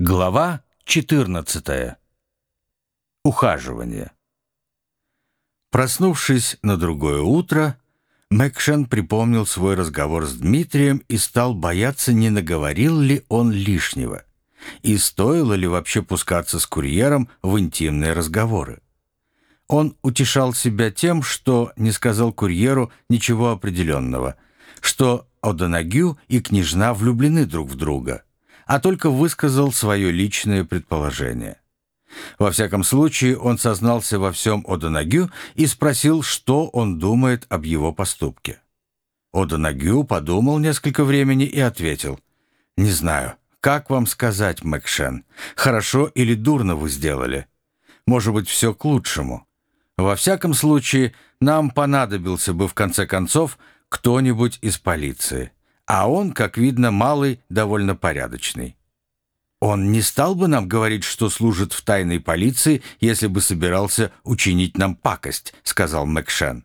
Глава 14. Ухаживание. Проснувшись на другое утро, Мэкшен припомнил свой разговор с Дмитрием и стал бояться, не наговорил ли он лишнего, и стоило ли вообще пускаться с курьером в интимные разговоры. Он утешал себя тем, что не сказал курьеру ничего определенного, что Одонагю и княжна влюблены друг в друга – а только высказал свое личное предположение. Во всяком случае, он сознался во всем Одонагю и спросил, что он думает об его поступке. Одонагю подумал несколько времени и ответил, «Не знаю, как вам сказать, Мэкшен, хорошо или дурно вы сделали? Может быть, все к лучшему. Во всяком случае, нам понадобился бы в конце концов кто-нибудь из полиции» а он, как видно, малый, довольно порядочный. Он не стал бы нам говорить, что служит в тайной полиции, если бы собирался учинить нам пакость, сказал Мэкшен.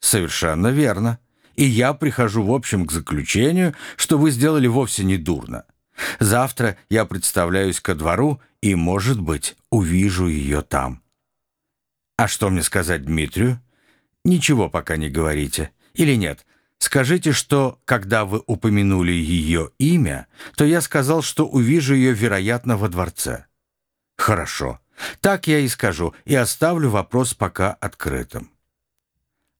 Совершенно верно. И я прихожу в общем к заключению, что вы сделали вовсе не дурно. Завтра я представляюсь ко двору и, может быть, увижу ее там. А что мне сказать Дмитрию? Ничего пока не говорите. Или нет, Скажите, что, когда вы упомянули ее имя, то я сказал, что увижу ее, вероятно, во дворце. Хорошо. Так я и скажу, и оставлю вопрос пока открытым.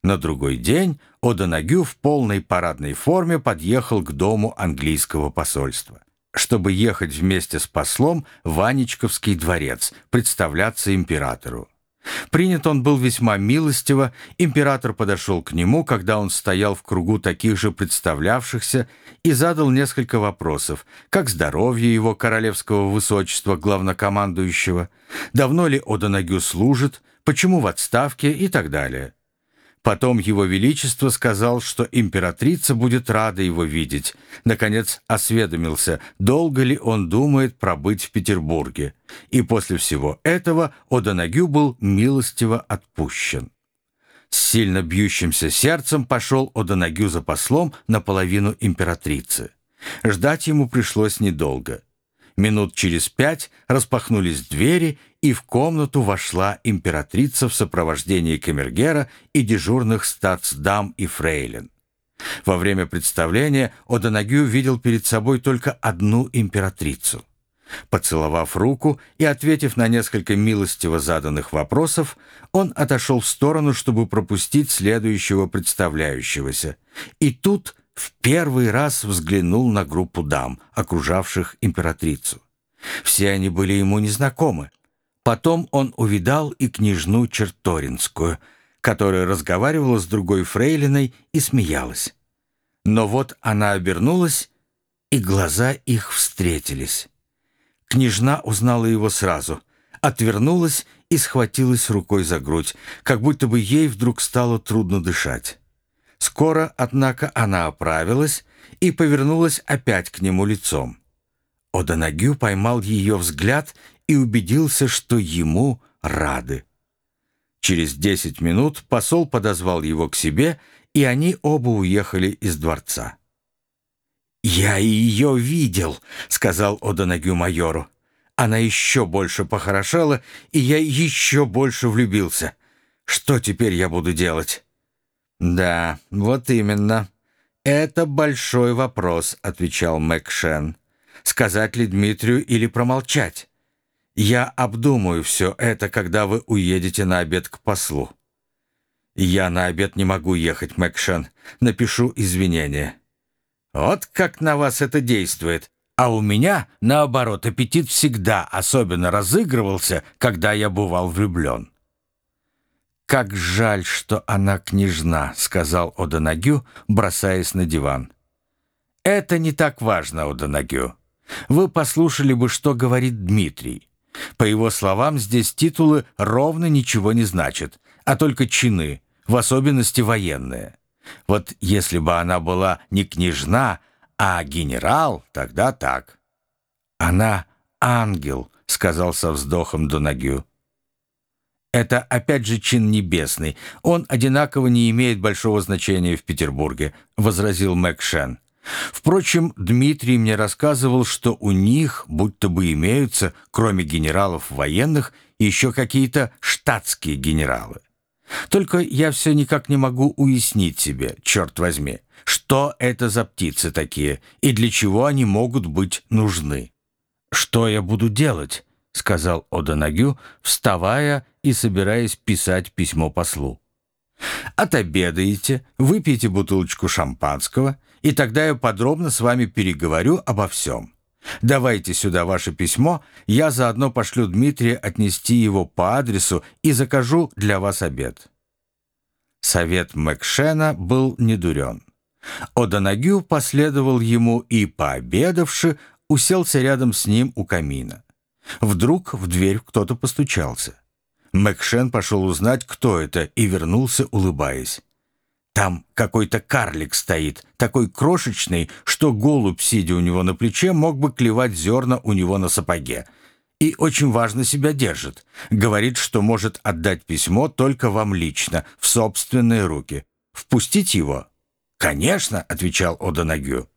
На другой день Одонагю в полной парадной форме подъехал к дому английского посольства, чтобы ехать вместе с послом в Анечковский дворец, представляться императору. Принят он был весьма милостиво, император подошел к нему, когда он стоял в кругу таких же представлявшихся, и задал несколько вопросов, как здоровье его королевского высочества главнокомандующего, давно ли Одонагю служит, почему в отставке и так далее. Потом его величество сказал, что императрица будет рада его видеть. Наконец осведомился, долго ли он думает пробыть в Петербурге. И после всего этого Одонагю был милостиво отпущен. С сильно бьющимся сердцем пошел Одонагю за послом наполовину императрицы. Ждать ему пришлось недолго. Минут через пять распахнулись двери, и в комнату вошла императрица в сопровождении камергера и дежурных статсдам и фрейлин. Во время представления Одонагю видел перед собой только одну императрицу. Поцеловав руку и ответив на несколько милостиво заданных вопросов, он отошел в сторону, чтобы пропустить следующего представляющегося. И тут в первый раз взглянул на группу дам, окружавших императрицу. Все они были ему незнакомы. Потом он увидал и княжну Черторинскую, которая разговаривала с другой фрейлиной и смеялась. Но вот она обернулась, и глаза их встретились. Княжна узнала его сразу, отвернулась и схватилась рукой за грудь, как будто бы ей вдруг стало трудно дышать. Скоро, однако, она оправилась и повернулась опять к нему лицом. Одонагю поймал ее взгляд и убедился, что ему рады. Через десять минут посол подозвал его к себе, и они оба уехали из дворца. «Я ее видел», — сказал Одонагю майору. «Она еще больше похорошела, и я еще больше влюбился. Что теперь я буду делать?» «Да, вот именно. Это большой вопрос», — отвечал Мэкшен. «Сказать ли Дмитрию или промолчать? Я обдумаю все это, когда вы уедете на обед к послу». «Я на обед не могу ехать, Мэкшен. Напишу извинения». «Вот как на вас это действует. А у меня, наоборот, аппетит всегда особенно разыгрывался, когда я бывал влюблен». «Как жаль, что она княжна», — сказал Одонагю, бросаясь на диван. «Это не так важно, Одонагю. Вы послушали бы, что говорит Дмитрий. По его словам, здесь титулы ровно ничего не значат, а только чины, в особенности военные. Вот если бы она была не княжна, а генерал, тогда так». «Она ангел», — сказал со вздохом Донагю. Это опять же чин небесный. Он одинаково не имеет большого значения в Петербурге», — возразил Мэкшен. Впрочем, Дмитрий мне рассказывал, что у них будто бы имеются, кроме генералов военных, еще какие-то штатские генералы. Только я все никак не могу уяснить себе, черт возьми, что это за птицы такие и для чего они могут быть нужны. «Что я буду делать?» — сказал Оданагю, вставая и собираясь писать письмо послу. «Отобедаете, выпьете бутылочку шампанского, и тогда я подробно с вами переговорю обо всем. Давайте сюда ваше письмо, я заодно пошлю Дмитрия отнести его по адресу и закажу для вас обед». Совет Мэкшена был недурен. Оданагю последовал ему и, пообедавши, уселся рядом с ним у камина. Вдруг в дверь кто-то постучался. Мэкшен пошел узнать, кто это, и вернулся, улыбаясь. Там какой-то карлик стоит, такой крошечный, что голубь, сидя у него на плече, мог бы клевать зерна у него на сапоге. И очень важно себя держит. Говорит, что может отдать письмо только вам лично, в собственные руки. Впустить его? «Конечно», — отвечал Оданагю.